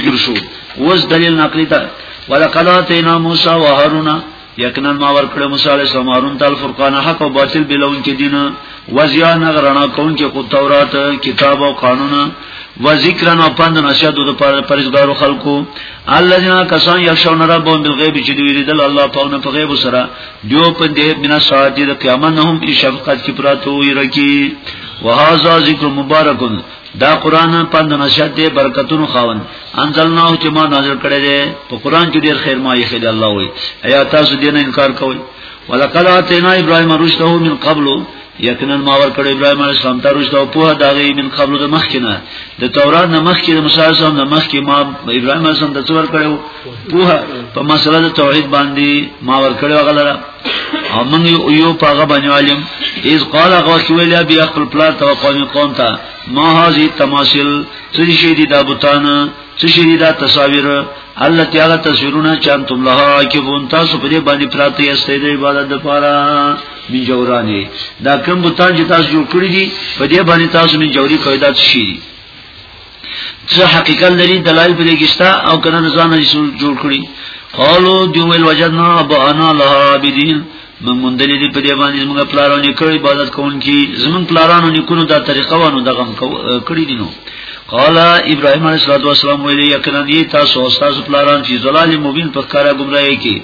ذکر شو وز دلیل نقلی تا ولقد اتینا موسی و هارون یقینا ما ورکړ موسی علیہ السلام هارون تل فرقان حق او باطل بلون کې دین وزیا نغرنا کون کې کو تورات کتاب او قانون و ذکرن او پند نشد د پرزګارو خلکو الذين كسان يخشون ربهم بالغيب چې دوی لیدل الله په نو په غیب سره دیو په دې بنا ساعت د قیامت نه هم شفقت کی پراتو وی رکی وهذا ذکر مبارک دا قران په نشد دی برکتونو خاون انزلناه چې ما نازل کړی دی په قران کې ډیر خیر ما یې خل الله وی ایا تاسو دین انکار کوئ ولقد اتینا ابراهیم رشده من قبل یقینا ما ور کړو ابراهیم علیه السلام ته رشد او په دغه من قبل د مخکنه د تورات نه مخکې د موسی سره نه مخکې ما ابراهیم علیه السلام ته څور کړو په په مسله د توحید باندې ما ور کړو غلره او من یو یو پاغه باندې عالم از قال هغه چې ویل بیا خپل پلار ته قوم قوم ته ما هاذی تماثيل څه شي دي دا بوتان څه شي دي دا تصاویر الله تعالی تصویرونه چانتم لها کې بون تاسو په دې باندې پراته یې ستې عبادت لپاره من جورانه دا کوم بوتان چې تاسو جوړ کړی دي په دې باندې تاسو من جوړي قاعده شي څه حقیقت لري دلایل په دې کې شته او کنه ځان یې جوړ کړی قالو دی ویل وجدنا ابانا لها عابدین من مندلې دې په دې باندې موږ پلارونه کړی عبادت کوونکی زمون پلارانو نکونو دا طریقه وانه دغه کړی دي نو قال ابراهيم عليه السلام ویلي یقینا دې تاسو او تاسو پلاران چې زلال مبین په کارا گمراهي کې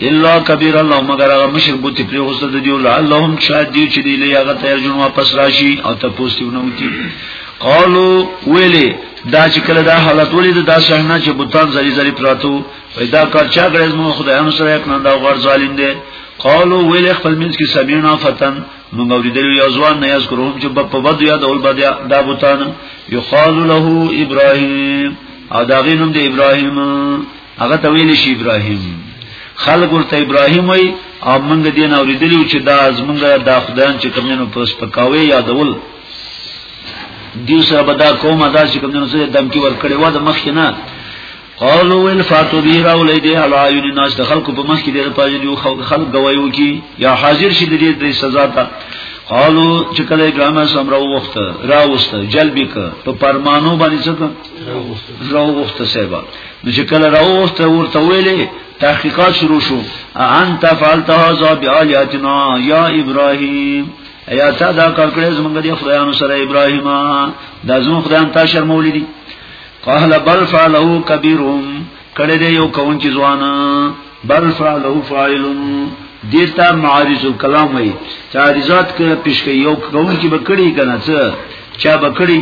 الا کبیر الله مگر هغه مشر بوتی پر غوسه د دیو لعلهم شاید دی چې دی له هغه تیر جون واپس راشي او تاسو ونه وتی قالو ویلی دا چې کله دا حالت ولید دا صحنه چې بوتان زری زری پراتو پیدا کار چا غرض مو خدایانو سره یک نه دا غور ظالم دی قالو ویلی خپل منځ کې سبینا فتن موږ اوریدل یو ځوان نه یز کوم چې په بد یاد اول بد دا بوتان یو قالو له ابراهیم او دا غینم دی ابراهیم هغه ته ویل شي ابراهیم خلق ورته ابراهیم وای او موږ دین اوریدلی چې دا از موږ دا خدایان چې کومینو پس پکاوي یادول دیو سره به دا قوم ادا چې کومینو سره دمکی ور کړی و د مخ نه قالو ویل فاتو بیر او لیدی علا عیون الناس د خلق په مخ کې د پاجې یو خلق گوايو کی یا حاضر شي د دې سزا ته قالو چې کله ګرامه سم راو وخت راوسته جلبی ک په پرمانو باندې څه راو وخت سیبا نو چې کله راوست ورته ویلې تحقیقات شروع شو انت فعلت هذا بالهاتنا یا ابراهیم ایا تا دا کار کړې زمونږ د خدایانو سره ابراهیم دا زمونږ خدایان تا شرمولې دي قال بل فعله کبیرهم کړه دې یو کون چې ځوان بل فعله فاعل دیتا معارض الکلام وي تعارضات کې پیش کوي یو کون چې بکړي کنه څه چا بکړي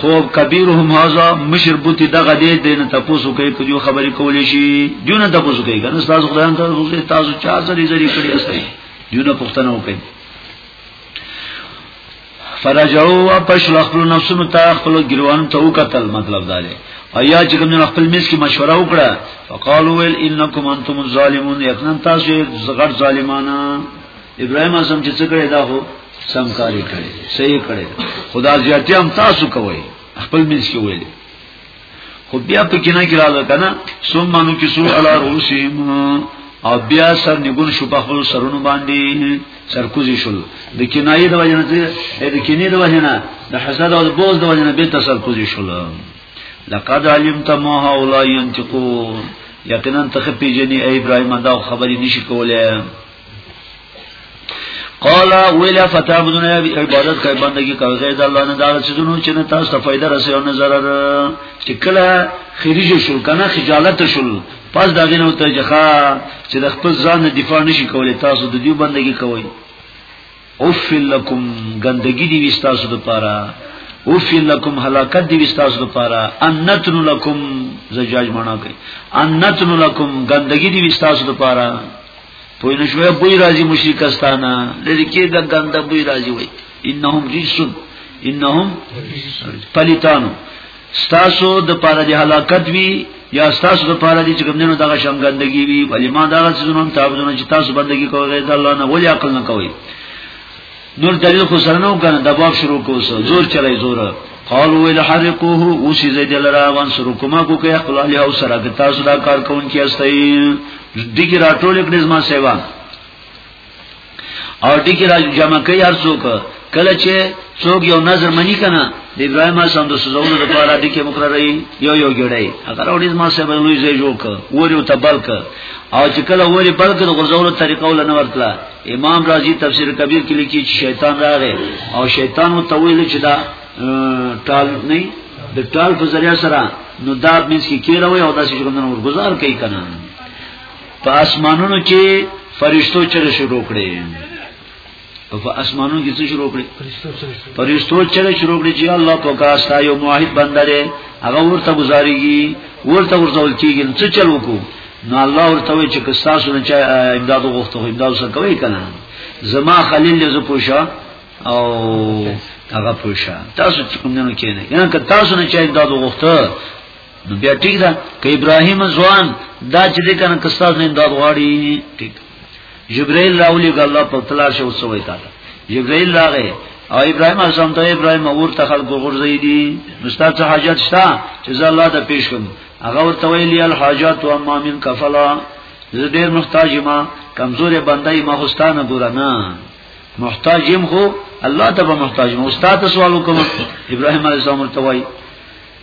خو کبیرهم هاذا مشر بوتی دغه دې دین تاسو کوي کوي خبرې کولې شي دیو نه تاسو کوي کنه تاسو خدای ته روزه تاسو چا سره زری کړی استای دیو نه پښتنه وکړي فرجعوا واپس خپل نفسونو ته خپل ګروان ته وکتل مطلب دا دی ایا چې کوم خپل میس کې مشوره وکړه فقالوا ويل انکم انتم الظالمون یقینا تاسو غټ ظالمانه ابراهيم اعظم چې څه کړی دا هو سم کاری کړي صحیح کړي خدا زیاتی هم تاسو کوي خپل منځ کې ویل خو بیا په کینه کې راځه کنه ثم نو کې سو علی رؤسهم او بیا سر نګون شو په خپل سرونو باندې سرکوزي شول د کینای د وجنه د کینې د وجنه د حسد او د بوز د وجنه به تسرکوزي شول لقد علمت ما هؤلاء ينتقون یقینا ته پیجنې ای ابراهیم دا خبرې نشي کولای قال ویلا فتعبدون عبادت کوي بندگی کوي غیر د الله نه دا چې دونو چې نه تاسو ته فائدہ رسي او نه zarar چې کله خریج شول کنه خجالت شول پس دا غنه ته ځخه چې د خپل ځان دفاع نشي کولای تاسو د دې بندگی کوي اوف لکم گندگی دی وستاسو د پاره اوف لکم هلاکت دی وستاسو د پاره انتن لکم زجاج معنا کوي انتن لکم گندگی دی وستاسو د پاره پوی نشوی بوی رازی مشرکستانا لیلی که دا گنده بوی رازی وی انهم ریسون انهم پلیتانو ستاسو د پاره د هلاکت وی یا ستاسو د پاره دي چې کومنه دغه شم ګندګي وی ولی ما دغه څونم تعبدونه چې تاسو بندګي کوئ غیر الله نه ولی عقل نه کوئ نور دلیل خو سره نو کنه د باب شروع کوسه زور چلای زور قالو ویل حرقوه او سی زید لرا وان سره کومه کو کې خپل علی او سره د تاسو دا کار کوون کې استای دګی راټول کړي زما سیوا او ټکی را جمع کوي هر څوک کله چې څوک یو نظر منی کنه د ابراهیم اسلام د سوزولو لپاره د کې مقرري یو یو جوړي هغه اوري ما سه به لوی ځای جوړ ک وری ته بلک او چې کله وری بلک د غرزولو طریقه ول نه ورتله امام رازی تفسیر کبیر کې لیکي چې شیطان راغی او شیطان مو تویل چې دا ټال نه د ټال په ذریعہ سره نو دا مینس کې کېروي او داسې څنګه ورګزار کوي کنه په اسمانونو کې فرشتو چر شروع کړي او په اسمانو کې څه شروع کړي فرشتو چر شروع کړي چې الله په کاستا یو موحد بنده دی هغه ورته گزاريږي ورته ورته ولتيږي څه چل وکړو نو الله ورته وی چې کستاسو نه چا امداد غوښته خو امداد سره کوي کنه زما خلیل له پوښا او هغه پوښا تاسو کوم نه کینې یعنی که تاسو نه چا امداد غوښته نو بیا ټیک ده ک ابراهیم ځوان دا چې د کنه کستاز نه امداد غواړي ټیک جبرائیل راولي ګل الله په تلار شو سوې تا جبرائیل راغی او ابراهیم اعظم ته ابراهیم اور ته خلق غورځي دي مستر ته حاجت شته چې زه الله ته پیش کوم هغه ورته ویلی الحاجات و ما من کفلا زه ډیر محتاج ما کمزور بندای ما هستانه ګور نه محتاج يم خو الله ته به محتاج مو استاد سوال وکم ابراهيم عليه السلام ورته وای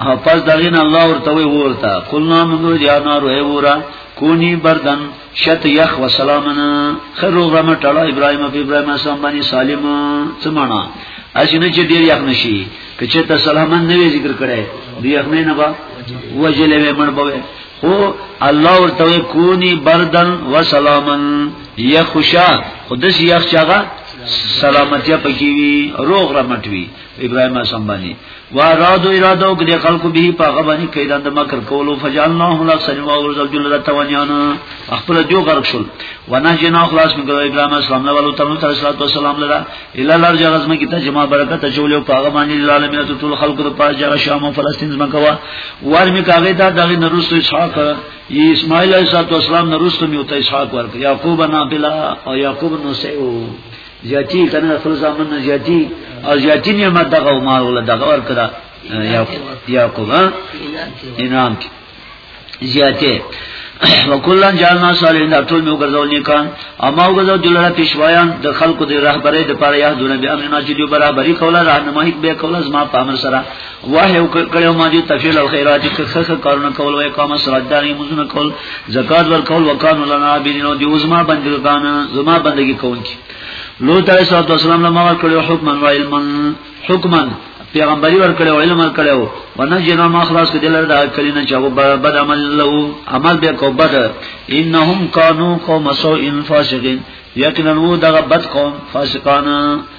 او پس دغین الله ورته وی ورته قلنا منو یا نار ای ورا کونی بردن شت یخ و سلامنا خرو غم ټړا ابراهیم او ابراهیم اسلام باندې سالم سمانا اسینه چې ډیر یخ نشي کچه ته سلامن نه ذکر کړي دی یخ نه نه با وجلې به مړ بوي خو الله ورته کونی بردن و سلامن یخشا خودس یخ چاغه سلامتی پکې وي روغ رمټ وي ابراهیم اسلام باندې وارادو اراده او کړي خلکو به په هغه باندې کیدان د مکر کولو فجعلناه لا سلم او ورزل جل د توانیان خپل دیو غرق شول وانا جنا خلاص موږ ابراهیم اسلام له ولو تمن تر صلوات و سلام لرا الا لار جغز مې کیته جما برکت چولې په هغه باندې لالمینه ټول خلکو د پاس جره شام او فلسطین زمکوا ور مې کاغه دا دغه نرسو اسحاق ای اسماعیل علیه السلام نرسو مې او ته اسحاق ورک یعقوب نه بلا او یعقوب نو سیو زیاتی کنه خپل ځامن نه زیاتی او زیاتی نعمت دغه او مال ول دغه ور کړه یعقوب انعام کی زیاته وکولن جانا صالحین دا ټول نو ګرځول نیکان اما وګرځول دلاره پیشوایان د خلکو د رهبرۍ د پاره یا دونه به امر نه چې دی برابرۍ کوله راهنمایي به کوله زما په امر سره واه یو کړه ما دې تفیل الخيرات کخخ کارونه کول وای قام سرات داري مزونه کول زکات ور کول وکانو لنا بینو دی عظما بندګان زما بندګي کول کی لو تعالی صلی الله علیه وسلم لما ور کړو حکم و علم حکما پیغمبري ور کړو علم ور کړو ونجنا ما خلاص کې دلر دا کلینه چاو بد عمل له عمل به کو بد انهم کانوا قوم سوء فاسقین یقینا وو دغه بد قوم فاسقان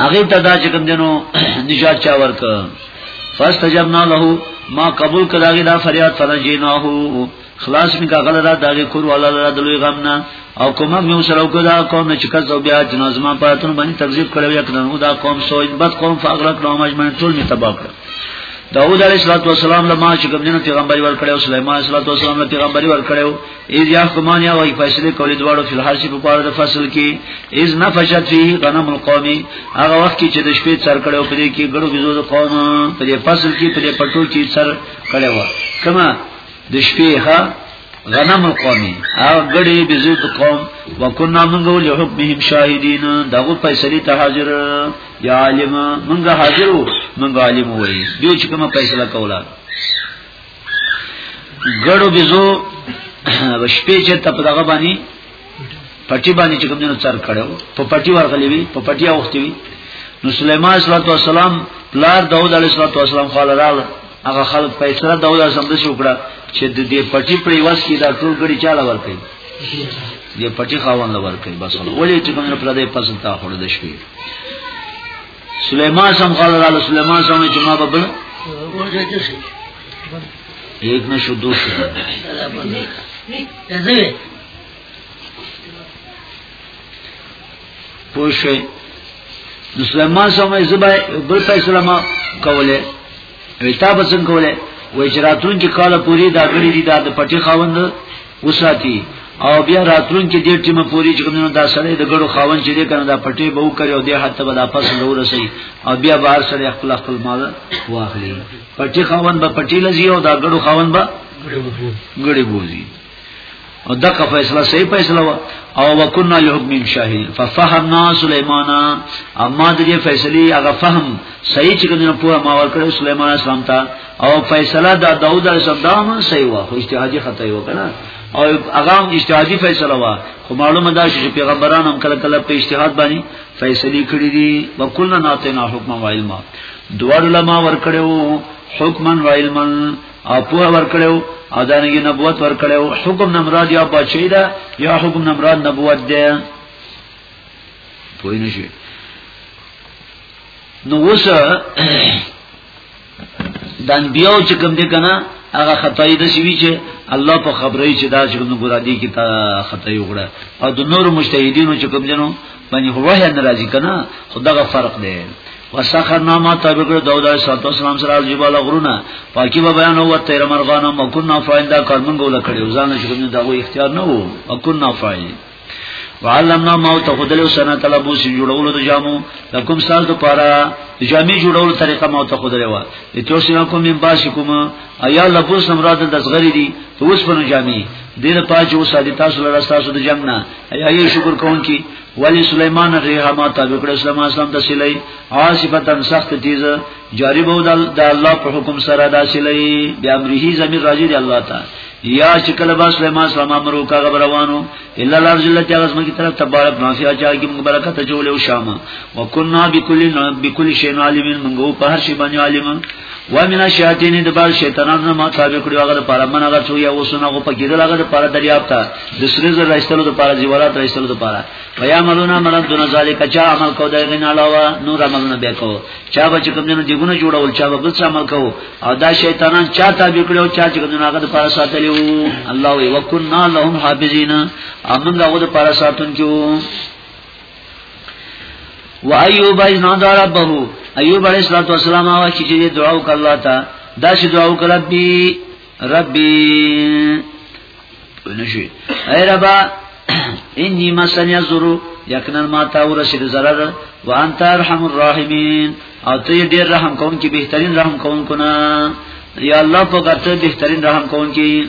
هغه ته دا چې کوم دینو نجات چا ورک فاستجبنا له ما قبول کړه دا فریاد فرجیناه خلاص می کاغل را داغه کور والا را دلوی غمنا او کومه می سره وکړه قوم چې کزو بیا جنازما پاتون باندې تکذیب کړو یک نه دا قوم سوې بد قوم فقرت نو مجمن ټول می تباہ کړ داوود علیه السلام له ما چې کوم دینو پیغمبري ورکړو سليمان علیه السلام له پیغمبري ورکړو اذ یحکمان یا وای فیصله کولی دواړو فل حرش په پاره د فصل کې اذ نفشت فيه غنم القوم هغه وخت کې چې د شپې سر کړو په دې کې ګړو بيزو د قوم په دې فصل کې په دې پټو کې سر کړو کما د شپې ها غنم القوم او ګړي بيزو د قوم وکنا موږ له حکمهم شاهدین دغه فیصله ته حاضر یا عالم موږ حاضر موږ عالم وای دوی چې کومه فیصله کوله ګړو بيزو شپې چې ته په دغه باندې پټي باندې چې کوم نه څر کړو په پټي ورغلې وي په پټي اوختي وي نو سليمان صلی الله علیه وسلم پلار داوود علیه السلام خو لرال هغه خلک پیسره داوود علیه السلام د شو کړه چې د دې پټي پر یواز کې دا ټول ګړي چاله ورکړي دې پټي خاوند ورکړي بس ولې چې کوم نه پر دې پسند تا خور د شپې سليمان سم قال الله سليمان سم چې ما ببل یک نه شو دوه پوښي سليمان سم زبای بل فیصله ما کوله وی تا به څنګه کوله وی چې راتلون کې کاله پوری دا غړي دي دا د پټي خاوند وساتي او بیا راتلون کې ډیر ټیم پوری چې کومنه دا سړی د غړو خاوند چې دی کنه دا پټي به وکړي او د حتی به دا پس نور سي او بیا بهر سره خپل خپل مال واخلي پټي خاوند به پټي لزی او دا غړو خاوند به غړي بوزي او دغه فیصله صحیح فیصله وا او وکنا لحکم شاهد ففهمنا سليمان اما دغه فیصله هغه فهم صحیح چې کنه په ما ور کړو سليمان اسلام ته او فیصله دا داوود علیه السلام صحیح وا خو اجتهادي خطا یو کنه او هغه اجتهادي فیصله وا خو معلومه ده چې پیغمبران هم کله کله په اجتهاد باندې فیصله کړې دي وکنا ناتنا حکم و علم دوړ لما ور کړو حکمن و علمن او په ورکړو او دانګي نبوت ورکړو حکم نه مراد یا بچی دا یا حکم نه مراد نبوت ده پوه نه شي نو اوس دان بیاو چې کوم دې کنه هغه خدای د شوی چې الله په خبرې چې دا چې نو ګورا دي کې تا خدای وګړه او د نور مجتهدینو چې کوم جنو باندې هو وه نه راځي کنه خدغه فرق دی وسخرنا ما تابقر داود علیہ الصلوۃ والسلام سره الجبال غرونا پاکی به بیان او تیر مرغانا مکنا فاعل دا کارمن ګول کړي ځان چې کوم دا غو اختیار نه وو مکنا فاعل وعلمنا ما تخدل سنه طلبو سي جوړولو د جامو لکم سال ته پارا جامي جوړولو طریقه ما تخدل وا ته سينه کوم من باش کوم ايا لبوس مراد د صغری دي اوس په جامي دیر پاج اوس د تاسو لپاره تاسو د جمع نه ایا یې شکر کوونکی ولی سليمان ریحا ما تابع کړ اسلام اسلام د سلی عاصفتن سخت تیز جاری بو د الله په حکم سره د سلی د امره زمير راځي د الله تعالی یا چې کله با سليمان اسلام امر وکا روانو الا الارض التي غزم کی طرف تبارک نافیا چا کی مبارکت جوړ او شام وکنا بكل بكل شی عالم من غو په هر شی باندې عالم و من الشیاطین د بار شیطانانو ما تابع کړو هغه لپاره من هغه څو یا وسونه غو پکې دل هغه لپاره دریاب ته د سری زر راستلو لپاره زیورات راستلو لپاره بیا ملونه مرد دون ذالک چا عمل کو د غین علاوه نور عملونه به کو چا به کوم دینه دیګونه جوړول چا به بل عمل کو او دا شیطانان چا تابع کړو چا چې کوم هغه لپاره ساتلیو الله وکنا لهم حافظین امن دغه لپاره ساتونکو و ایوب اذ نادى ربه ایوب علیہ الصلوۃ والسلام هغه چې دعا وکړه الله ته دا چې دعا وکړه ربي ربي ونشي اے ربا انی مسن یزرو یقینا ما تا ورسید zarar و انت ارحم الراحمین او ته ډیر رحم کوم چې بهترین رحم کوم کنا یا الله په ګټه بهترین رحم کوم کې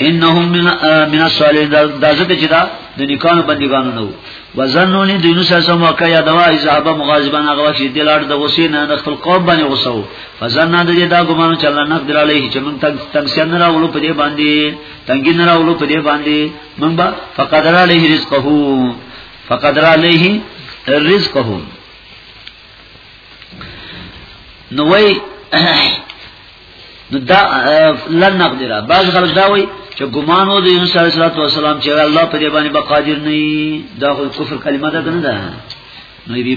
انهم من من الصالحين دا ځکه چې دا د نکانو بندګانو نه وو وزنونی د یونس اسم واقع یادوا ایزابه مغاظبان هغه وخت د لاړ د غصې نه د خپل قوم باندې غصه وو فزن نه دې دا ګمانو چې الله نقد علیه چې موږ تنگ تنگسیا نه راولو په دې باندې تنگی نه راولو په دې باندې موږ با فقدر علیه رزقه فقدر علیه رزقه نو وای نو دا لن نقدره بعض خلک دا وایي چې ګمان و د یونس علیه السلام چې الله په دې باندې بقادر نه دا خو کفر کلمه ده کنه ده نو بي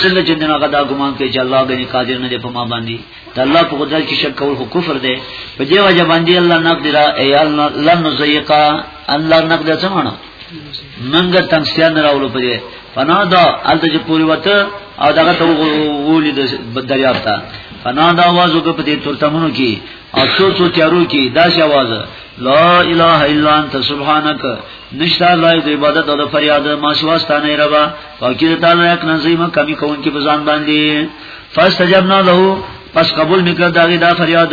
تل چې نه هغه دا ګمان کوي چې الله غني قادر نه دی په ما باندې ته الله په قدرت کې شک کول خو کفر دی په دې وجه باندې الله نقدره ای الله لن نزيقا الله نقدره څه معنی منګه تنسیان راولو پدې فنا دا الته چې پوری وته او دغه ته وولید دریاب ته فنا دا आवाज وکړه پدې ترتمونو کې او څو څو تیارو کې دا شی आवाज لا اله الا انت سبحانك نشتا لای د عبادت او فریاد ما سواستانه ربا پاکی تعالی یک نظیم کمی کون کې بزان باندې فاستجبنا له پس قبول میکړه داغه دا فریاد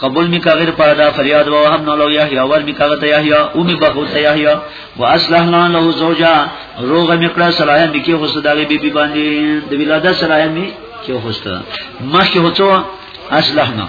قبول می کاغیر پر دا فریاد و هم نو یحیی ور می کاغه ته یحیی او می بخو ته یحیی و اصلح لان له زوجا روغ می کړه صلاح می کی غوسه دغه بیبي باندې د ولادت صلاح می کی غوسه مخکې هوڅو اصلح نه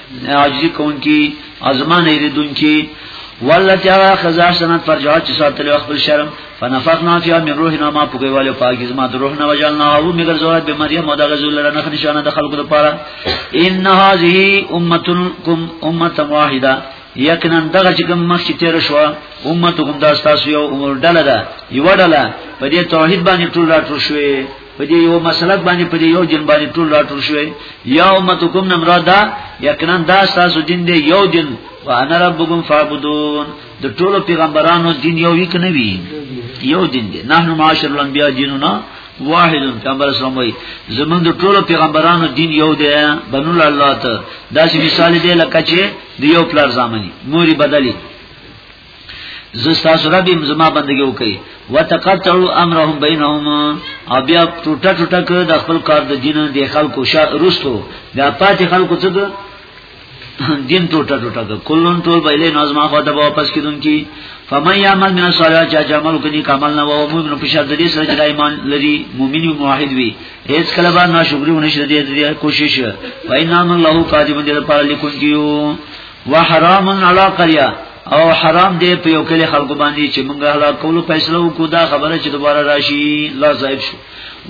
عاجزی کونکی ازمان ایریدونکی والتی هغه خزا سنت پر جهاد چې ساتلو خپل شرم فنفخنا فيها من روحنا ما پوګي والو پاکیز ما د روح نه وجلنا او مگر زوات به مریم او دغه زول لرنه نشانه د خلقو لپاره ان هذه امتکم امه واحده یقینا دغه چې کوم مخکې تیر شو امتکم دا تاسو یو ډله ده یو ډله په دې توحید باندې ټول راټول شوی په دې یو مسله باندې په دې یو جن باندې ټول راټول شوی یو متکم نمرادا یقینا دا تاسو دین دی یو دین وانا ربکم فعبدون د ټولو پیغمبرانو دین یو یک نه وی یو دین دی نحنو معاشر الانبیاء دیننا واحد پیغمبر اسلام وی زمون د ټولو پیغمبرانو دین یو دی بنو الله ته دا چې مثال دی لکه چې د یو پلار زامنی موري بدلی زستا سره به زما بندگی وکي وتقطعوا امرهم بينهم او بیا ټوټه ټوټه کړ د خپل کار د دین د خلکو شر رستو بیا پاتې خلکو څه دین ټوټه ټوټه کړ کلون ټول بایلې نظم خو ته واپس کیدون کی فمن یعمل من الصالحات چا جمل کني کمل نه وو موږ په شرط دې سره چې ایمان لري مؤمن او موحد وي هیڅ کله به ناشکری ونشي دې کوشش وای نام الله قادم دې پر لیکون کیو وحرام علی قريه او حرام دی په یو کلی خلکو باندې چې موږ هلا کولو فیصله وکړو دا خبره چې دوباره راشي لا زائد شو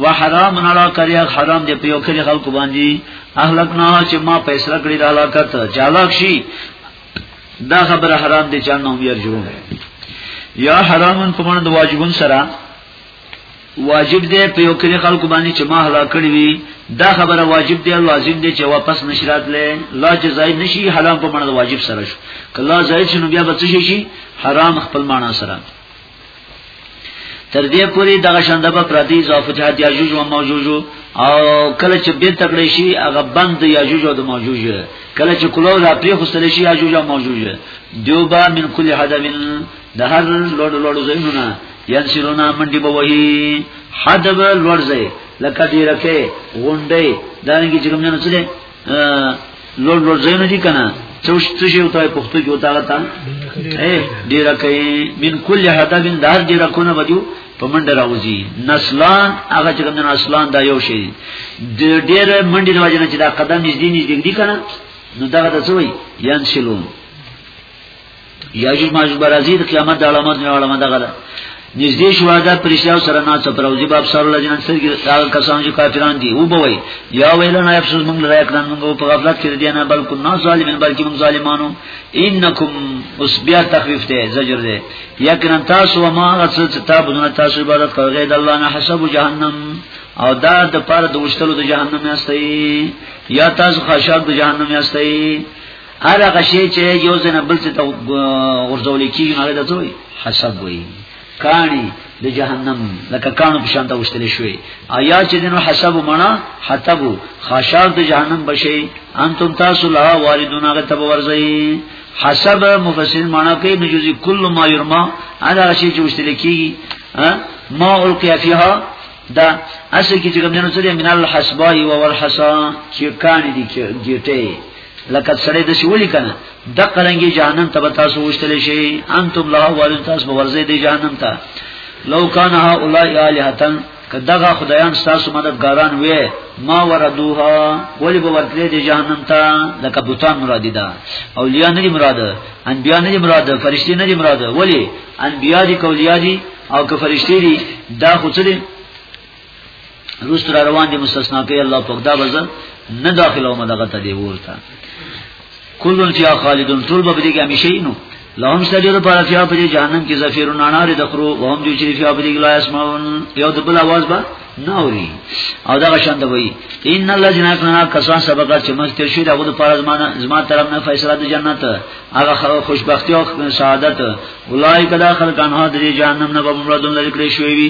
وحرام علی قريه حرام دی په یو کلی خلکو باندې اهلک نه چې ما فیصله کړی د هلاکت چالاک شي دا خبره حرام دی چې نو یې جوړه یا حرامن په معنی د واجبون سره واجب دی په یو کلی خلکو باندې چې ما هلاک کړی وي دا خبره واجب دی لازم دی چې واپس نشرات لې لا جزای نشي حرام په معنی واجب سره شو کله زائد شنو بیا به څه شي حرام خپل معنی سره تر دې پوری دغه شنده په پردي اضافه جهاد یاجوج او ماجوج او کله چې به تکړه شي هغه بند یاجوج او ماجوج کله چې کلو را پری خوستل شي یاجوج او ماجوج دیوبا من کل حدمن د هر لوړ لوړ زینونه ینشرون منډي بوهي حدب لورځي لکه دې رکه غونډي دانګي چې کوم نه نسله لور لور زینو دي کنه څوش څه شی وتاي پښتو کې وتا غتا اے ډیر کوي من کل حدا بن دار ډیر کو نه بدیو په منډه راوځي نسلان هغه چې کوم نسلان دا یو شی ډیر منډه د وجنه چې دا قدم نږدې نږدې دي کنه نو دا د څه وي یان شلون یاجوج ماجوج برازی د قیامت د علامات نه علامه ده غلا نږدې شو دا پرشتیا سره نه څه پروزي باب سره لجن سرګي دا کسان چې کافران دي او بوي یا ویلنا افسوس موږ لري کړن موږ په غفلت کې دي نه بلکې نه ظالمین بلکې موږ ظالمانو انکم اس بیا تخفیف ته زجر ده یقینا تاسو ما غسل کتابونه تاسو عبادت کوي غیر الله نه حسب جهنم او دا د پاره د وشتلو د جهنم یاستي یا تاسو خشاب د جهنم یاستي هر هغه شی چې یو ځنه بل څه ته ورځول کیږي هغه د دوی حسب وي کانی د جهنم لکه کانو په شان ته وشتل شوی آیا چې دنو حسب منا حتب خاشار د جهنم بشي انتم تاسو لا واردون هغه تب ورځي حسب مفسر معنا کوي نجوزي کل ما يرما انا شي چې وشتل کیږي ما القیا فیها دا اصل کې چې کوم نه سره من الحسبای او الحسا چې کان دي کې ګټه لکه سړی د شولې کنه د قرنګي جهنم ته به تاسو وشتل شي انتم لا ورته تاسو به ورځي د جهنم ته لو کان ها اولای الہتن کداغه خدایان تاسو مددګاران وې ما وردوها ولی به ورتلې د جهنم ته لکه بوتان مراد ده اولیاء نه مراد انبیاء نه مراد فرشتي نه مراد ولی انبیاء دي کولیاء دي او که فرشتي دي دا خو څه دي روس را روان دي مستثنا کوي الله پاک دا وزن نه داخله او مدغه ته دی ورته کلن فیا خالدون ټول به دې کې همیشه نو لهم سجر پر فیا په جهنم کې زفیرون انار دخرو او هم دې چې فیا په دې لا اسمعون یو د بل आवाज به نوري او دا شان د وی ان الله جنا کنا کسان سبق چې مخ تر شي دغه د فرض مان زما طرف نه فیصله د جنت هغه خوشبختی او سعادت اولای کدا خلقان ها د جهنم نه به مرادون لري کړی شوی وي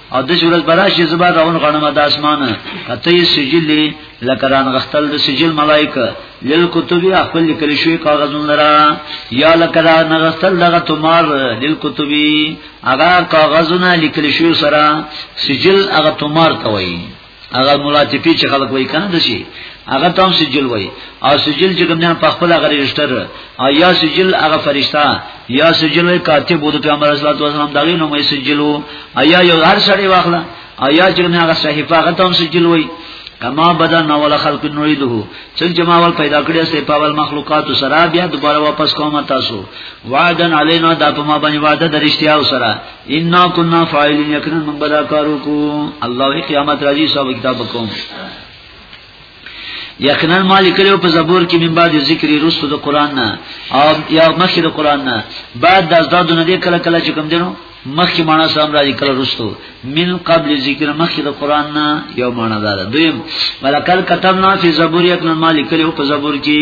او د شورز براشي زبا راون غنمه د اسمانه کته سجل لکران غختل د سجل ملائکه لیل کتب خپل لیکل شوی کاغذون لرا یا لکران غختل دغه تمار لیل کتب هغه کاغذونه لیکل شوی سره سجل هغه تمار ته وایي هغه مراتبي چې خلک وایي کنه د شي هغه تام سجل وایي او سجل چې کوم نه په خپل هغه رجستر او یا سجل هغه فرشتہ یا سجل وایي کاتب د پیغمبر صلی الله علیه وسلم دغه نومې سجلو ایا یو هر سړی واخله ایا چې نه هغه صحیفه هغه تام سجل وایي کما بدن اول خلق نویدو چل جما اول پیدا کړی سه په اول مخلوقات سره بیا دوباره واپس کوم تاسو وعدن علینا د په ما باندې وعده درشتیا سره ان كنا فاعلين یقینا من بدا کارو کو الله قیامت راځي صاحب کتاب کوم یقینا مالک له په زبور کې من بعد ذکر رسو د قران نه او یا مخکې د قران نه بعد د ازدادو نه کله کله چې کوم دینو مخکې معنا سم راځي کله رسو من قبل ذکر مخکې د قران نه یو معنا ده دویم ولکل کتبنا فی زبور یقینا مالک له په زبور کې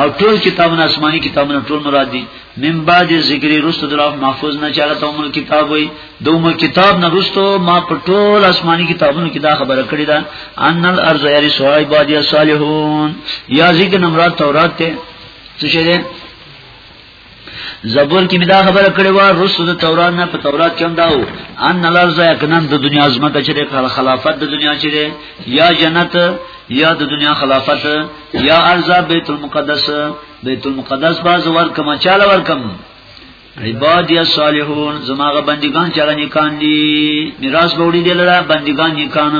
او ټول کتابونه آسماني کتابونه ټول مراد دي من بعد ذکر رستو دلوح محفوظ نه چاله ته عمر کتاب وي د عمر کتاب نه رستو ما په ټول آسماني کتابونو کې دا خبره کړې ده ان الارض یری سوای باد یا صالحون یا ذکر مراد تورات ته څه شه زبور کې مدا خبره کړې و رسو د تورات نه په تورات کې هم داو ان الارض یکنن د دنیا عظمت چې د خلافت د دنیا چې ده یا جنت یا د دنیا خلافت یا ارض بیت المقدس بیت المقدس باز ور کما چاله ور کم عباد یا صالحون زماغه بندگان چاله نکان دي میراث وړي دلته بندگان نکان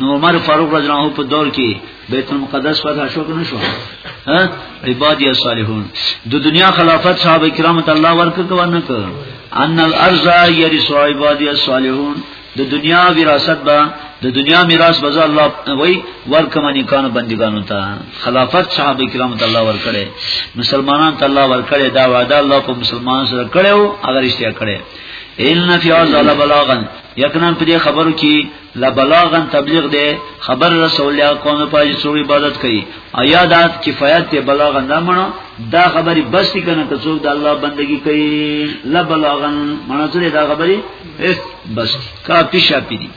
نو عمر فاروق رضی الله عنه په دور کې بیت المقدس فتح شو کنه شو ها عباد یا صالحون د دنیا خلافت صحابه کرام ته الله ورکړ کو نه کړ ان الارض یرث عباد یا صالحون د دنیا وراثت با د دنیا میراث بز الله وای ورکمه نیکانو بندګانو ته خلافت صحابه کرام ته الله ورکړي مسلمانان ته الله ورکړي دا وعده الله په مسلمان سره کړو اگر اشتیا کړي ان فی ذل بلاغن یقینا په دې خبرو کې لا بلاغن تبلیغ دی خبر رسول یا قوم پاج څو عبادت کوي ایا دا کفایت ته بلاغن نه مړو دا خبري بس دي کنه ته څوک د الله بندگی کوي لا بلاغن منځره دا خبري بس کافي شاپی دي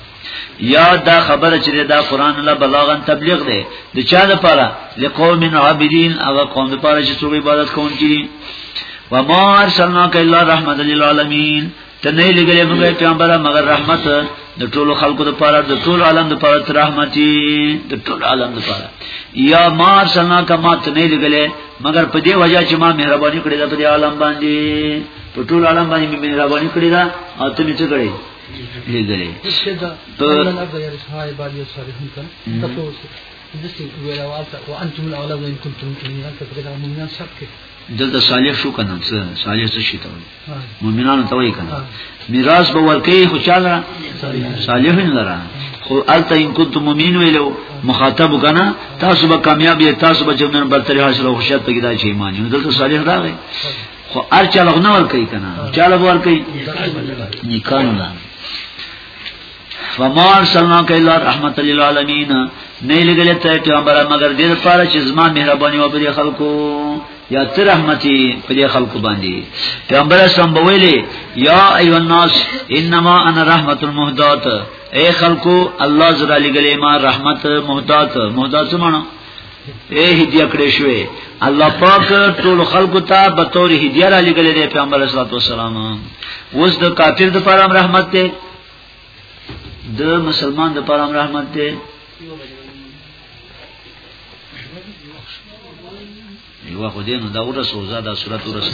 یا دا خبره چې دا قران لا بلاغن تبلیغ دی د چا لپاره لقوم عابدین هغه قوم لپاره چې څو عبادت کوونکي وما ارسلناک الا رحمت للعالمین ته نه لګلې موږ پیغمبر مگر رحمت د ټولو خلکو لپاره د ټول عالم لپاره تر رحمتي د ټول عالم لپاره یا مار سنا کما ته نه لګلې مگر په دې وجہ چې ما مهرباني کړې ده په دې عالم باندې په ټول عالم باندې مې مهرباني کړې ده او ته مې څه کړې لګلې وانتم الاولى ان كنتم مؤمنين فبرئ من شك دلته صالح شو کنه صالح څه شي ته مؤمنانو ته وایي کنه میراث به ورکه خو چاله صالحین لره خو الته ان کنتم مؤمنین ویلو مخاطب کنه تاسو به کامیاب یې تاسو به جنن برتری حاصل او خوشیت پکې دا چې ایمان یې دلته صالح راغی خو هر چاله نه ورکه کنه چاله ورکه نکاح نه وما ارسلنا کلا رحمت للعالمین نه لګل ته پیغمبر مگر دې لپاره چې زما مهرباني و بری خلکو یا تر رحمتي په دې خلکو باندې پیغمبر اسلام بویلې یا ایو الناس انما انا رحمت المهدات اے خلکو الله زرا لګلې ما رحمت مهدات مهدات څه معنی اے هدیه کړې شوې الله پاک ټول خلکو ته به تور هدیه را لګلې دې پیغمبر صلی الله علیه وسلم اوس د کافر د پاره رحمت ته د مسلمان د پاره رحمت ته یو خو دې نو دا ورسو زاده صورت ورسو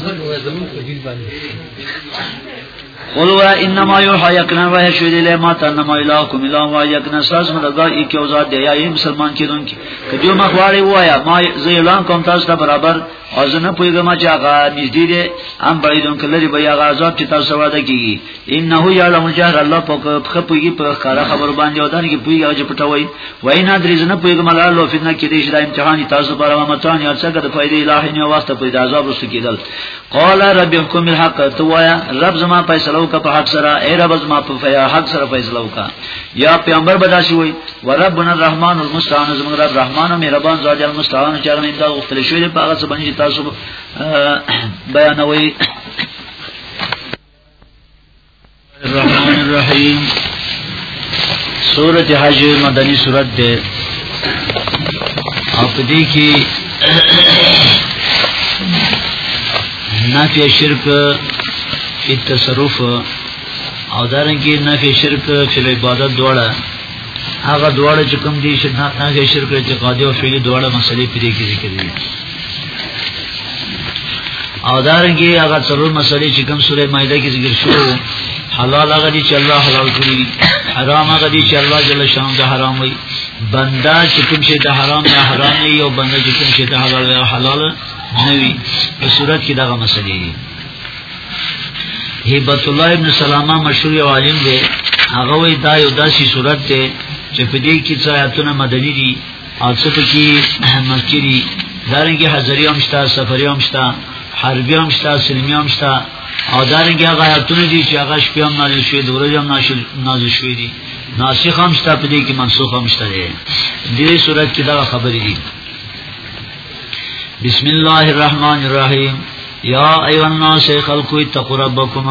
قل و انما یوحى یقینا و هشو الی ما تنما الهکم الا و یقینا ساز مدغا یک او ذات دی ای مسلمان کیدون کی کدیو مخواری وایا ما زه اعلان کوم تاسو ته برابر او زه نه پویګم چې هغه نږدې دی هم بریدون کله لري بیا هغه عذاب چې تاسو واده کیږي انه یعلم جهر الله پاک خپوی په کارا خبر باندې ودان کې پوی او پټوي وینا درز نه پوی مل الله فتنه کې دې شدا امتحان تاسو پر ما متان یا څنګه د فائدې الهی نه واسطه پیدا عذاب وسو کېدل قال رب حکم الحق تو وایا رب زما فیصلو کا په حق سره اے رب زما په فیا حق سره فیصلو کا یا پیغمبر بدا شي وي وربنا الرحمن المستعان زما رب رحمان او مهربان ذات المستعان چې هغه دا وختل شوی په هغه څه باندې تاسو بیانوي الرحمن الرحیم سورت حج مدنی سورت دے اپ دی کی نفی شرک فی التصرف او دارنګي نفي شرک فی العبادت دواړه هغه دواړه چې کوم دي شرک هغه شرک اعتقادي او فعلی دواړه مسلې پرې کې ذکر دي او دارنګي هغه څلور مسلې چې کوم سورې مائده کې ذکر شو حلال هغه دي چې الله حلال کړی دي حرام هغه دي چې الله جل شان د حرام وي بندا چې کوم شي د حرام نه حرام نه یو بندا چې کوم شي د حلال نه حلال نه وي په صورت کې دغه مسلې دي هیبت الله ابن سلامه مشهور یو عالم دی هغه وی دا یو داسې صورت دی چې په دې کې څه آیاتونه مدني دي او څه پکې مکی دي دارنګه حضری هم شته سفری هم شته حربی هم شته سلمی هم شته او دارنګه هغه آیاتونه دي چې هغه شپې هم نازل شوي دورې هم نازل شوي دي ناسخ هم شته په دې کې منسوخ هم شته دي دې صورت کې دا خبرې دي بسم الله الرحمن الرحیم یا ایو الناس خلقوا اتقوا ربکم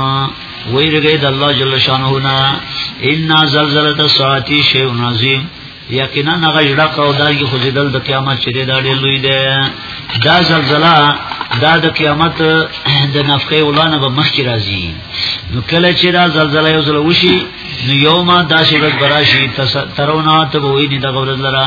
ویرګی د الله جل شانه نا ان زلزله الساعه شیء عظیم یقینا هغه جړه کو دالګي خو جدل د قیامت چې دا ډېر لوی دی دا زلزلہ دا د قیامت د نفخې ولانه به مخکې راځي نو کله چې دا زلزلہ یو ځل وشي نو یوما داسې ورځ براشي ترونه ته وې نه د غورز لرا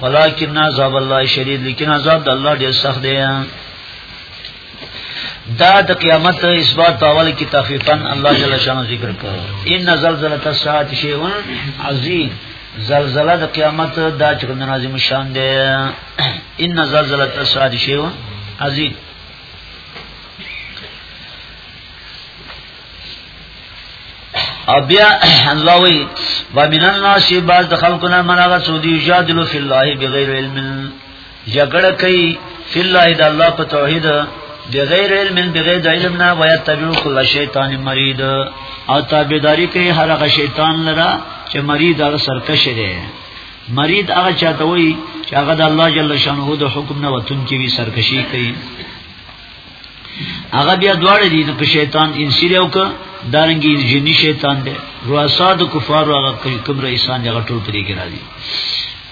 ولكن عذاب الله شدید لیکن عذاب د الله ډیر سخت دی دا د قیامت اثبات په اول کې تخفیفا الله جل شانه ذکر کړو ان زلزلہ الساعه شیء عظیم زلزلہ د قیامت دا چې کوم نازم شان دی ان زلزلہ الساعه شیء عظیم او بیا الله وی و من الناس بعض خلقنا من هغه سودی جادلو فی الله بغیر علم جګړه کوي فی الله د الله په توحید بغیر علم بغیر د علم نه وای تبعو کل شیطان مرید او تابعداری کوي هر هغه شیطان لرا چې مرید هغه سرکش دی مرید هغه چاته وای چې هغه د الله جل شانه د حکم نه وتون کې وی سرکشي کوي هغه بیا دواړه دي نو که شیطان انسی دی او که دارنګي جنی شیطان دی رؤسا د کفار هغه کوم رئیسان هغه ټول پرې کې راځي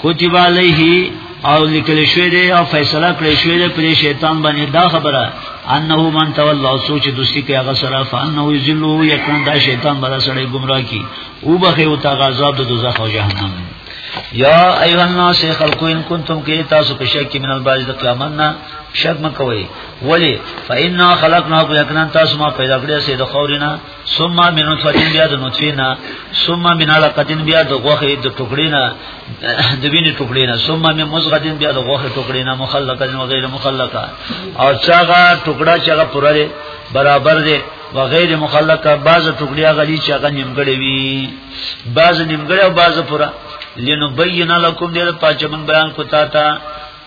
کتب علیه او لیکل شوی دی او فیصله کړی شوی دی پر شیطان باندې دا خبره انه من تولى سوچ دوستی کې هغه سره فانه یذلو یکون دا شیطان بل سره گمراه کی او بخې او تا غذاب د دوزخ او جهنم یا ایها الناس خلقوا ان کنتم کی تاسو په شک من الباج د قیامت نه شک مکوي ولی فإنا خلقناكم یقینا تاسو ما پیدا کړی سي د خورینا ثم من نطفه بیا د نطفه نه ثم من علقه بیا د غوخه د ټوکړې نه د وینې ټوکړې نه ثم من مزغه بیا د غوخه ټوکړې نه مخلقه او غیر مخلقه او چاغه ټوکړه چاغه پوره برابر دی و غیر مخلقه بعض ټوکړي غلي چې هغه نیمګړې وي بعض نیمګړې او بعض پوره لنبین لکم دې پاچمن بیان کوتا تا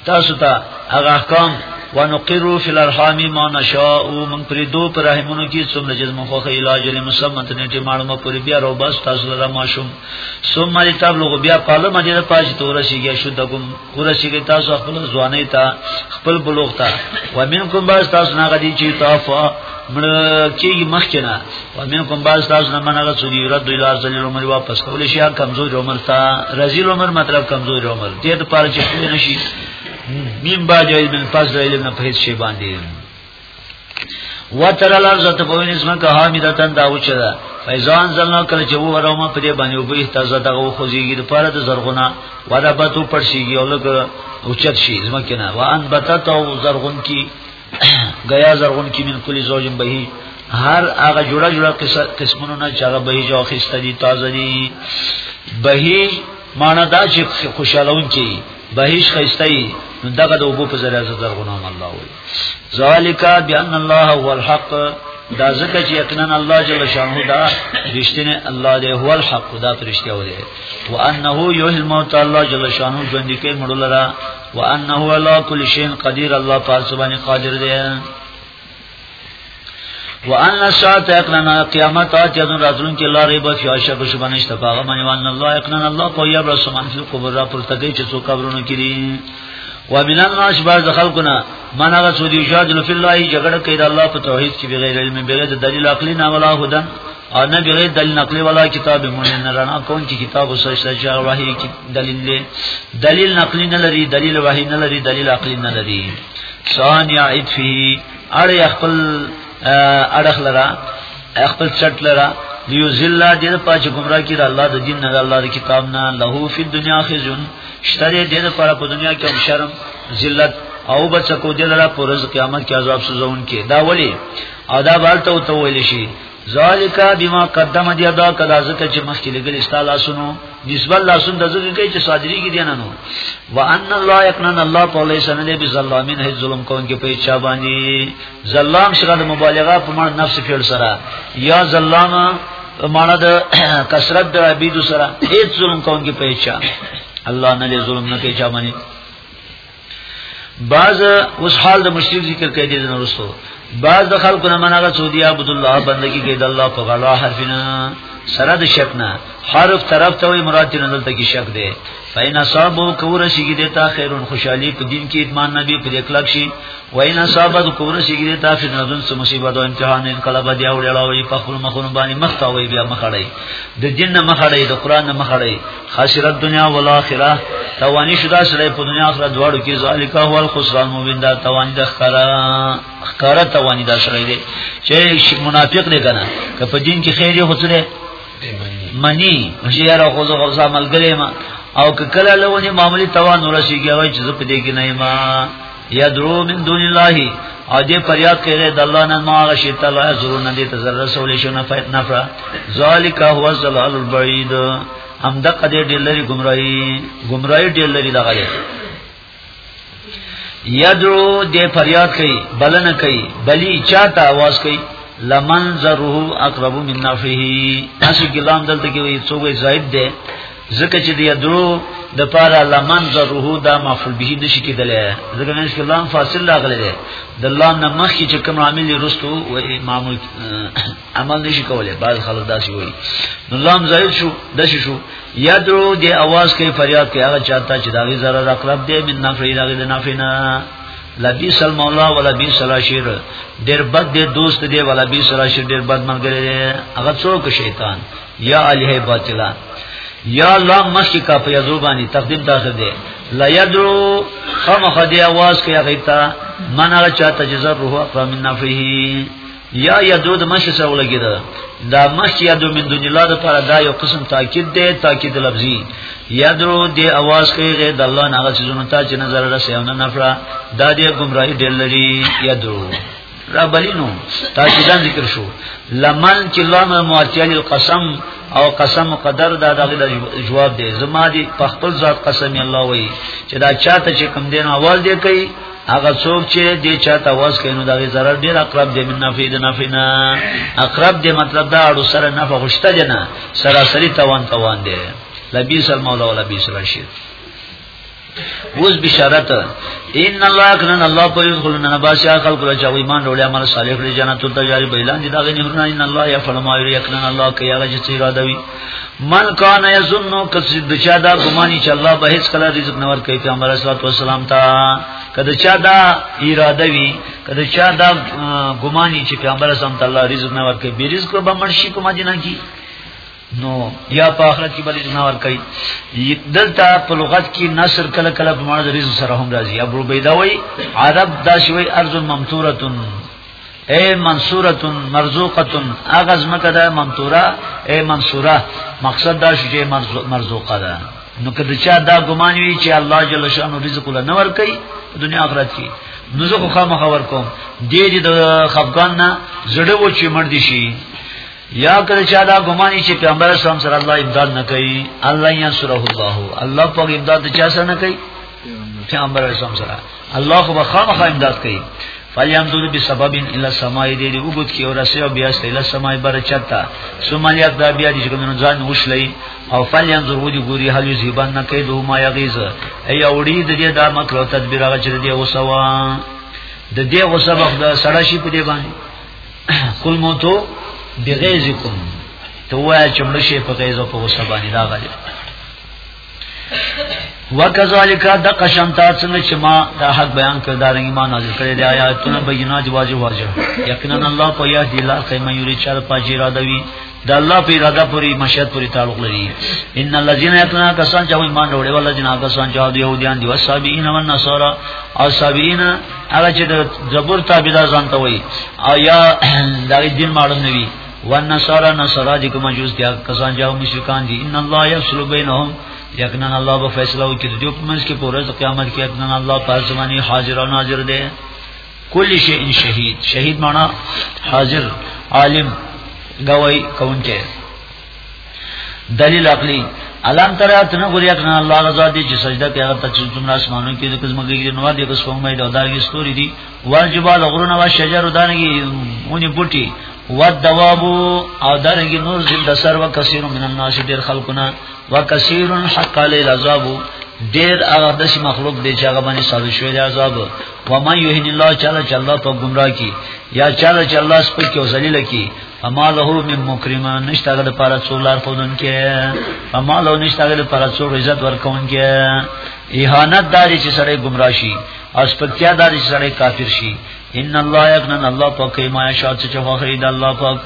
تاسو ته هغه احکام ونقرو فی الارحام ما نشاء من پر دو پر رحمونو کې څومره چې موږ خو علاج لري مسمت نیټه معلومه پر بیا رو بس تاسو لرا ماشوم ثم لتبلغ بیا قاله مدینه پاج تور شيږي شو دغم کور شيږي تاسو خپل ځواني ته خپل بلوغ ته ومنکم باز تاسو نه غدي چې تاسو مړ کېږي مخکنه ومن کوم باز تاسو نه منغه څو دی رد اله ارسل عمر واپس کول شي کمزور عمر تا رزیل عمر مطلب کمزور عمر دې ته پاره چې پوه نشي مين با جوړ بن پس رایل نه په هیڅ شی باندې وتر الارض ته په نسمه که حامدتن دا وچدا فیزان زلنا کله چې وو ورومه په دې باندې وبې تازه دغه خوځيږي د پاره د زرغونه ورابطو پړشيږي او لکه اوچت شي زمکه نه وان بتت او زرغون کی غیا زرغون کی من کلی زوج بهی هر هغه جوړه جوړه قسمونو نه چاغه بهی جو خسته دي تازه دي بهی معنا دا چې خوشالون کی بهیش خسته دي نو دغه د وبو په ذریعہ زرغون الله وي ذالک بان الله هو الحق دا ځکه چې یقینا الله جل شانه دا رښتینه الله دی هو الحق دا رښتیا وایي وانه یحیی الموت الله جل شانه ژوند کې مړول را وانه علی کل شیء قدیر الله پاک سبحانه قادر دی وان الساعه اقرنا قیامت ات یذن راتلون کې الله ریبه فی عاشق شبانه استفاغه باندې وان الله اقرنا الله کو یب رسمان فی قبر را پر تګی چې څو قبرونو کې دي ومن الناس بعض خلقنا من هغه سودی شاجل فی الله جګړه کوي د الله په توحید کې بغیر علم بغیر دلیل عقلی نه ولا هدن او نه بغیر دلیل نقلی ولا کتاب مونږ نه رانا کون کی کتاب او سشته چې وحی کی دلیل دی دلیل نقلی نه لري دلیل وحی نه لري دلیل عقلی نه لري سان یا اتفی اړ خپل اړخ لرا خپل چټ لرا لیو ذلہ دیر پاچ گمراہ کی دا اللہ دا دین نا دا اللہ دا کتاب نا لہو فی دنیا خزن شتری دیر پارا پا دنیا کم شرم ذلت او بچکو دیر را پا رزق قیامت کی عذاب سزون کی دا ولی او دا بالتا او تولی شی ذالک بما قدمت یدا کدا زکه چې مخکې لګل استا لاسونو نسبت لاسون د زکه کې چې صادری کې دینه نو وان الله یقنن الله په لې سن دې بظلامین هیڅ ظلم کون کې په چا باندې ظلام شغه د مبالغه په معنی نفس فعل سره یا ظلام معنی د کثرت د عبید سره هیڅ ظلم کون کې په چا الله نه ظلم نه کې چا باندې بعض اوس حال د مشرک ذکر کوي دې نه رسو بعض د خلکو نه منغه سعودي عبد الله بندگی کوي د الله په غلا حرفنا سره د شک نه حرف طرف ته وي مراد نه دلته کې شک دی فین اصابو کورسی کی دیتا خیرون خوشحالی په دین کې ایمان نبی پر اخلاق شي وین اصابو کورسی کی دیتا فتنه سو مصیبت او امتحان انقلاب دی او لړاوی په خپل مخون باندې مخ تاوي بیا مخړی د جن مخړی د قران مخړی خسرت دنیا والاخره توانی شدا سره په دنیا اخره دواړو کې ذالک هو الخسران مبین دا توانی د خره خره توانی دا سره دی چې منافق دی کنه که په دین کې خیر یې هوتره منی چې یاره خو زه غوسه ملګری ما او که کله لونی معاملې توان ورسیږي وای چې زه په دې کې نه ما یدرو من دون الله او دې فریاد کوي د الله نه ما غشي تعالی زرو نه دې ته زر رسول شو نه فیت نفع ذالک هو الزلال البعید هم د قدې ډېر لري گمراهي گمراهي ډېر لري دغه یدرو دې فریاد کوي بلنه کوي بلی چاته आवाज کوي لمن زره اقرب من نفعه اسی ګلام دلته کې وي څوګه زائد ده ځکه چې د یدرو د پاره لمن ذره دا مفعول به نشي کېدلی ځکه مینس کې لام فاصل راغلی دی د لام نه مخکې چې کوم عامل رستو و معمول عمل نشي کولای بعض خلک داسې وایي نو لام زائد شو دشي شو یدرو د اواز کې فریاد کوي هغه چاته چې داغي zarar اقرب دی من نفع داغي د نفع نه لبی سل مولا ولا بی سل عشیر ډیر بد دی دوست دی ولا بی سل عشیر ډیر بد ملګری دی هغه څوک شیطان یا الیه باطلا یا الله مخی کا په یذوبانی تقدیم تاسو دی لا یدرو خامخ دی आवाज کوي هغه ته من هغه چاته چې زر روح اقرا من نفعه یا یدو د مشی سره ولګی دا دا مشی یدو من دون الله د پر دا یو قسم تاکید دی تاکید لفظی یدرو دی आवाज کوي غیر د الله نه هغه چې زونه ته چې نظر رسې او نه نفرا دا دی گمراهی ډېر لري یدرو را بلینو تاکیدان ذکر شو لمن چې لام معتیل القسم او قسم قدر دا دغه جواب دی زما دی په خپل ذات قسم الله وای چې دا چاته چې کم دین اول دی کوي هغه څوک چې دې چاته واس کینو دغه zarar ډیر اقرب دی من نفی د نفینا اقرب دی مطلب دا اړو سره نفع غشته جنا سراسری توان توان دی لبیس المولا ولبیس الرشید اوس بشارت ان الله کنا الله پر خلنا نباسیا خلق را چا ایمان ډول عمل صالح لري جنت ته جاری بیلان دي دا غي نهرنا ان الله یفعل ما یری کنا الله کیا غی چې را دوی من کان یظن کس دچا دا ګمانی چې الله به هیڅ کله رزق نور کوي پیغمبر صلی الله علیه وسلم تا کده چا دا اراده وی کده چا دا ګمانی چې پیغمبر صلی الله علیه وسلم الله رزق نور کوي به رزق به مرشي کومه جنا کی نو یا په آخرت کې بلې جناور کوي دلته په لغت کې نصر کله کله په معنی د رزق سره هم راځي ابو عبیده وای عرب دا شوی ارض ممتوره اے منصوره مرزوقه اغاز مکه ده ممتوره اے منصوره مقصد دا شو چې مرزوقه ده نو کله چې دا ګمان وی چې الله جل شانو رزق له نور کوي دنیا آخرت کې نو زه خو خامخور کوم دې دې د خفقان نه زړه و چې مړ دي شي یا کله چې دا ګماني چې پیغمبر اسلام سره الله امداد نه کوي الله یې سره الله الله په امداد چا سره نه کوي پیغمبر اسلام سره الله خو به خامخا امداد کوي فلیام دور بی سبب الا سماع دی دی وګت کی اور اسیا بیا است الا سماع بر چتا سمالیات دا بیا دی چې کوم ځان وښ لای او فلیام دور ودی ګوري حل زیبان نه کوي دوه ما یغیز ای اوړي د دې دا مکرو تدبیر هغه چې دی وسوا د دې وسبب د سړی په دی باندې قل موتو بغیظکم ته وای چې مړ شي په غیظ او په غصه باندې دا غلي وکذالک دق شمتا څنګه چې ما دا حق بیان کړ دا رنګ ما نازل کړی دی آیاتونه بینات واضح واضح یقینا الله په یاد دی لا خیمه یوري چر پاجی را دوی د الله په اراده پوری مشهد پوری تعلق لري ان الذين يتنا کسان چې ایمان وروړي ول جنا کسان چې د يهوديان دي وسابين او النصارى او سابين هغه چې د زبر تابعدار ځان ته وي او یا د دین معلوم نه وي والنصارى نصارى دي کوم جوز دي کسان چې مشرکان دي ان الله يفصل بينهم یقینا الله به فیصله وکړي د دې په منځ کې پورز قیامت کې یقینا الله پاک زماني حاضر او ناظر دی کل شی ان شهید شهید معنا حاضر عالم گواہی کونکه دلیل عقلی الان تر اتنه غوړیا کنه الله رضا دې چې سجده کوي هغه ته چې څومره اسمانو کې د قسمه کې نو دې قسمه مې دا دغه ستوري دي واجب ال غرونه وا شجر دانګي مونږ بوټي والدواب او درګي نور زند سر وکثیر من الناس ډیر خلقنا وکثیر حق علی العذاب ډیر هغه د مخلوق دی چې هغه باندې صادق شوی عذاب وما یهن الله چاله چې الله په گمراه کی یا چاله چې الله سپک او ذلیل کی اما له من مکرما نشته د پاره څو لار خودن کې اما له نشته د پاره څو عزت ورکون کې اهانت داري چې سړی گمراه شي او سپکتیا داري چې سړی کافر شي ان الله یقنن الله پاک ما شاء چې خوخی د الله پاک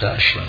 داشن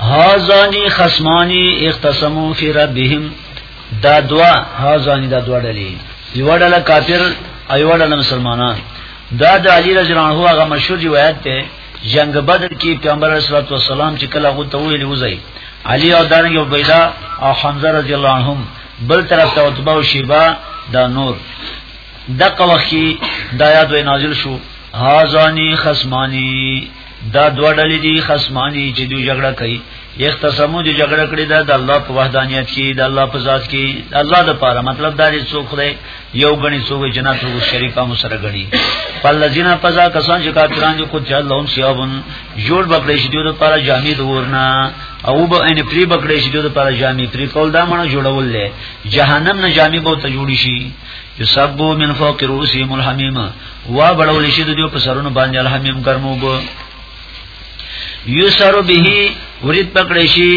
هازانی خصمانی اختصمو فی ربهم دا دوا هازانی دا دوا ډلی یو ډله کافر ایو ډله مسلمانان دا د علی رضی الله عنه هغه مشهور روایت ده جنگ بدر کې پیغمبر صلی الله علیه وسلم چې کله غو ته ویل وځي علی او دانګ او بیدا او حمزه رضی الله عنهم بل طرف ته عتبه او شیبا دا نور دغه وخت دا یاد وی نازل شو هازانی خصمانی دا دوه ډلې دي خصمانی چې دوی جګړه کوي یختصمو چې جګړه کړي دا د الله په وحدانیت کې د الله په ذات کې الله د پاره مطلب دا چې څوک دی یو غني څوک جنات او شریکا مو سره غړي فلذین پزا کسان چې کافران دي خود جهل لهم سیابن جوړ بکړي چې دوی د پاره جامې دورنا او به ان پری بکړي چې دوی د پاره جامې پری کول دا مونږ جوړول لې جهنم نه جامې به ته جوړی شي یسبو من فوق رؤسهم الحمیم وا بړول شي د دې په سرونو باندې الحمیم ګرمو بو یسر به ورید پکړې شي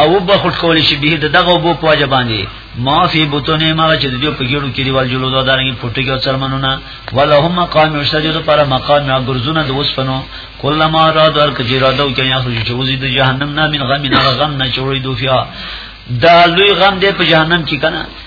او به خټ کول شي به دغه وبو په وجه باندې ما فی بوتونه ما چې د دې په ګیړو کې دیوال جوړو دا دانګي پټي کې څرمنونه ولا هم مقام یستجد پر مقام یا ګرځونه د وسپنو کله ما را دار کې را دو کې یا خو چې وزید جهنم نه من غم نه غم نه چوری دوفیا دا لوی غم دې په جهنم کې کنه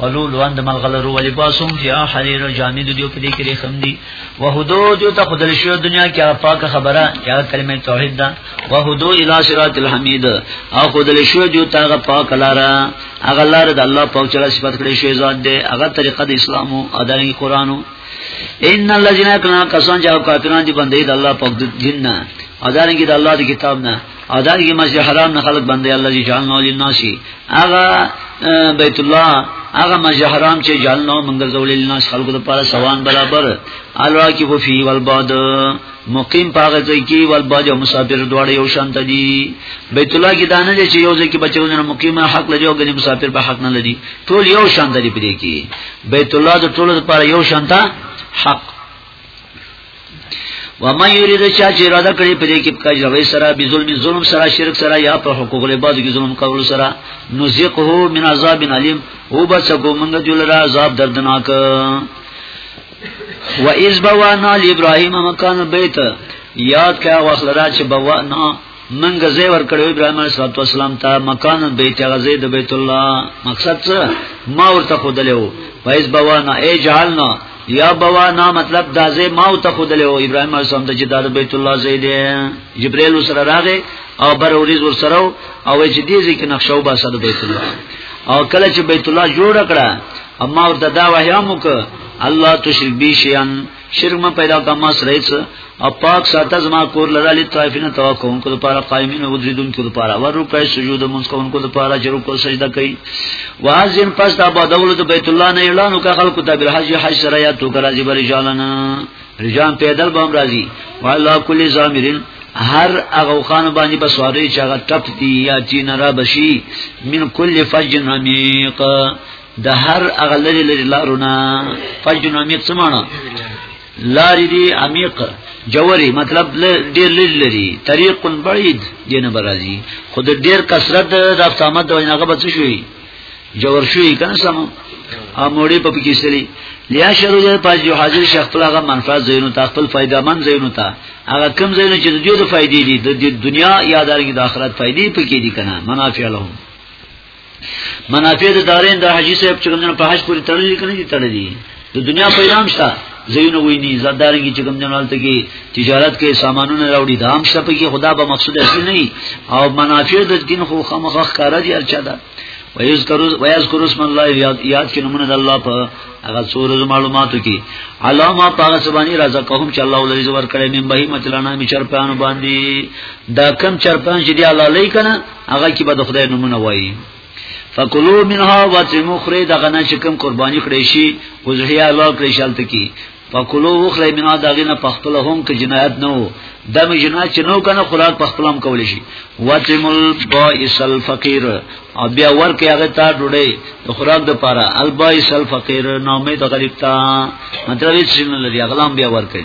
ولو لوند ملغلرو ولباسهم فيها حرير جامد دیو په دې کې رخم دي وهدو دیو ته خدل شو دنیا کې هغه پاکه خبره یا کلمه توحید ده وهدو الى صراط الحمید او خدل شو دیو ته هغه پاکه لاره هغه لاره د الله پاک چلا صفات کړی شوی ذات دی هغه طریقه د اسلام او د قرآنو ان الذين كانوا كسان جاءوا كافرون دي بندې د الله پاک دین نه او دارنګي د الله د کتاب نه او دا یې مسجد حرام نه خلق باندې الله جی جانو للناس هغه بیت الله هغه مسجد حرام چې جانو منګل زول للناس خلق د پاره سوان برابر الوا کی وو فی والباد مقیم پاغه ځای کې والباد او مسافر دواړه یو شان دي بیت الله کې دانه دي چې یو ځای کې بچو نه مقیم حق لري او غني مسافر به حق نه لري ټول یو شان دي پدې کې بیت الله د ټولو لپاره یو شان حق و ما یرید چا چې اراده کړی په دې کې په کاجوي سره به ظلم ظلم سره شرک سره یا په حقوق له بعد کې ظلم کول سره نزقه من عذاب علیم او بس کو موږ جل را عذاب دردناک و اذ بوانا لابراهیم مکان البیت یاد کړه واخلرا چې بوانا منګه زې ور کړو ابراهيم عليه السلام ته مکان بیت غزې د بیت الله مقصد څه ما ورته خودلو وایز بوانا ای جعلنا یا بوانا مطلب دا زې ما ورته خودلو ابراهيم عليه السلام ته چې د بیت الله زې دی جبريل سره راغی او بر اوریز ور سره او چې دې ځکه نقشه وبا سره بیت الله او کله چې بیت الله جوړ کړه اما ورته دا وحیامو ک الله تشرک بی شیان شرک ما پیدا کما سریت او پاک ساته زما کور لرالی طائفین توا کوونکو د پاره قائمین او ذیدونکو د پاره ور رکوع سجود مونږ کوونکو د پاره چې رکوع سجده کوي واذین پس دا بادول د بیت الله نه اعلان وکړ خلکو ته بل حج حج سره یا تو کرا جی برجالنا رجان پیدل بام راضی والله کل زامرین هر هغه خان باندې بسواري چې هغه ټپ دی یا چې نرا بشي من کل فجن عمیق د هر هغه لری لری لارو نه فجن عمیق سمانا لاری دی عمیق جوری مطلب ډیر لری لری طریق بعید دینه برازی خود ډیر کثرت د رفت آمد د وینغه بچ شوی جوور شوی کنه سم اموړي په کې سری لیا شروع دې پاج یو حاضر شیخ خپل هغه منفعت زینو ته خپل فائدہ من زینو ته هغه کم زینو چې د دې د فائدې دي د دنیا یادارنګ د آخرت فائدې پکې دي کنه منافع لهم منافع د دارین د حاجی صاحب چې کوم په حج پورې تړلې کنه دي تړلې د دنیا پیغام شته زینو ویني زادارنګي چې کوم جنرال ته کې تجارت کې سامانونه راوړي دا هم شته کې خدا به مقصود اصلي نه او منافع د دین خو خامخخ کار دي ارچا ده ويذكر ويذكر اسم الله یاد کې نمونه د الله په هغه څور معلوماتو کې علامه پاغه سبانی رضا کوم چې الله ولري زور کړي مې بهي متلانا می چرپانو باندې دا کم چرپان چې دی الله لای کنه هغه کې به د خدای نومونه وایي فکلوا منها واتموا خری دغه نه چې کوم قرباني کړی شي او زهیا الله کړی شالت کی فکلوا وخری منها دغه نه پخپل هم کې جنایت نه وو دمه جنایت چې نو کنه خوراک پخپل هم کول شي واتمل بائس الفقیر او بیا ورکه هغه تا ډوډۍ د خوراک د پاره البائس الفقیر نامې د غریب تا مطلب چې نه لري اغلام بیا ورکه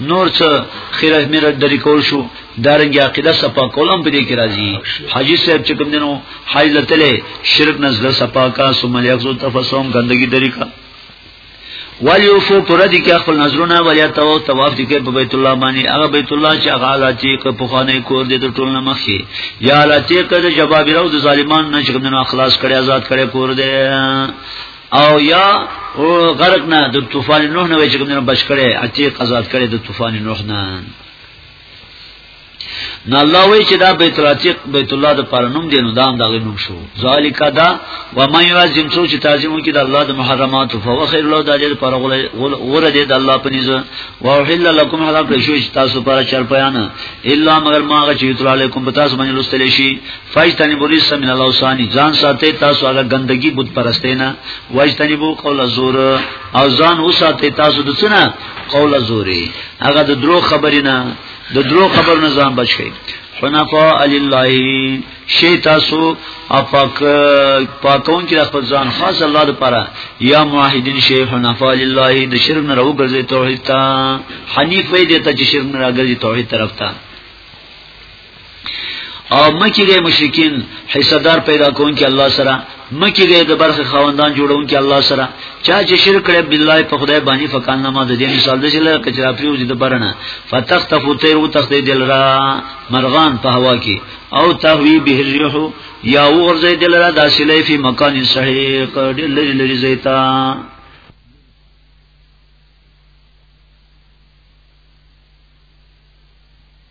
نور څه خیره میره درې کول شو دارنګ عقیده صفا کولم په دې کې راځي حاجی صاحب چې کوم دینو حاج لتله شرک نزل صفا کا ثم یغزو تفسوم ګندګي درې کا ولیوفو پر دې کې خپل نظرونه ولیا تو طواف دي کې په بیت الله باندې هغه بیت الله چې هغه لاتی کو په خانه کور دې د ټول نه مخې یا لاتی کده جواب راو د ظالمان نه چې کوم نه اخلاص کړي آزاد کړي کور دې او یا غرق نه د طوفان نوح نه چې کومه بچ کړي اچي قزاد کړي د طوفان نوح نه نو الله وی چې دا بیت العتیق بیت الله د پرنوم دی نو دا هم دغه نوم شو ذالک دا و من یعظم سو چې تعظیم وکړي د الله د محرمات فهو خیر له دجل پر غره دی د الله په نيزه واحل لكم حرام کړی شو چې تاسو پر چر پیان الا مگر ما غچې تر علیکم پتا سو باندې لستل شي فایتنی بوری سمین الله ثانی ځان ساتي تاسو هغه ګندګي بت پرستینا وایتنی بو قول زور او ځان وساتي تاسو د څنا قول زوري هغه د درو خبرینا د درو خبر نه ځان بچی حنفاء لله شی تاسو اپاک پاکون کې خپل ځان خاص الله لپاره یا موحدین شی حنفاء لله د شرک نه راوګرځي توحید ته حنیف وي د ته چې شرک نه راګرځي توحید طرف ته او مکی گئی مشرکین حصہ دار پیدا کون کی الله سره مکی گئی د برخه خواندان جوړون کی الله سره چا چې شرک کړي بالله په خدای باندې فکان نه ما د دې مثال د شل کچرا پریو د برنه فتختفو تیر او تخت دل را مرغان په هوا کې او تهوی به الريح یا ورځي دل را داسلې فی مکان صحیح ډېر لری لری زیتا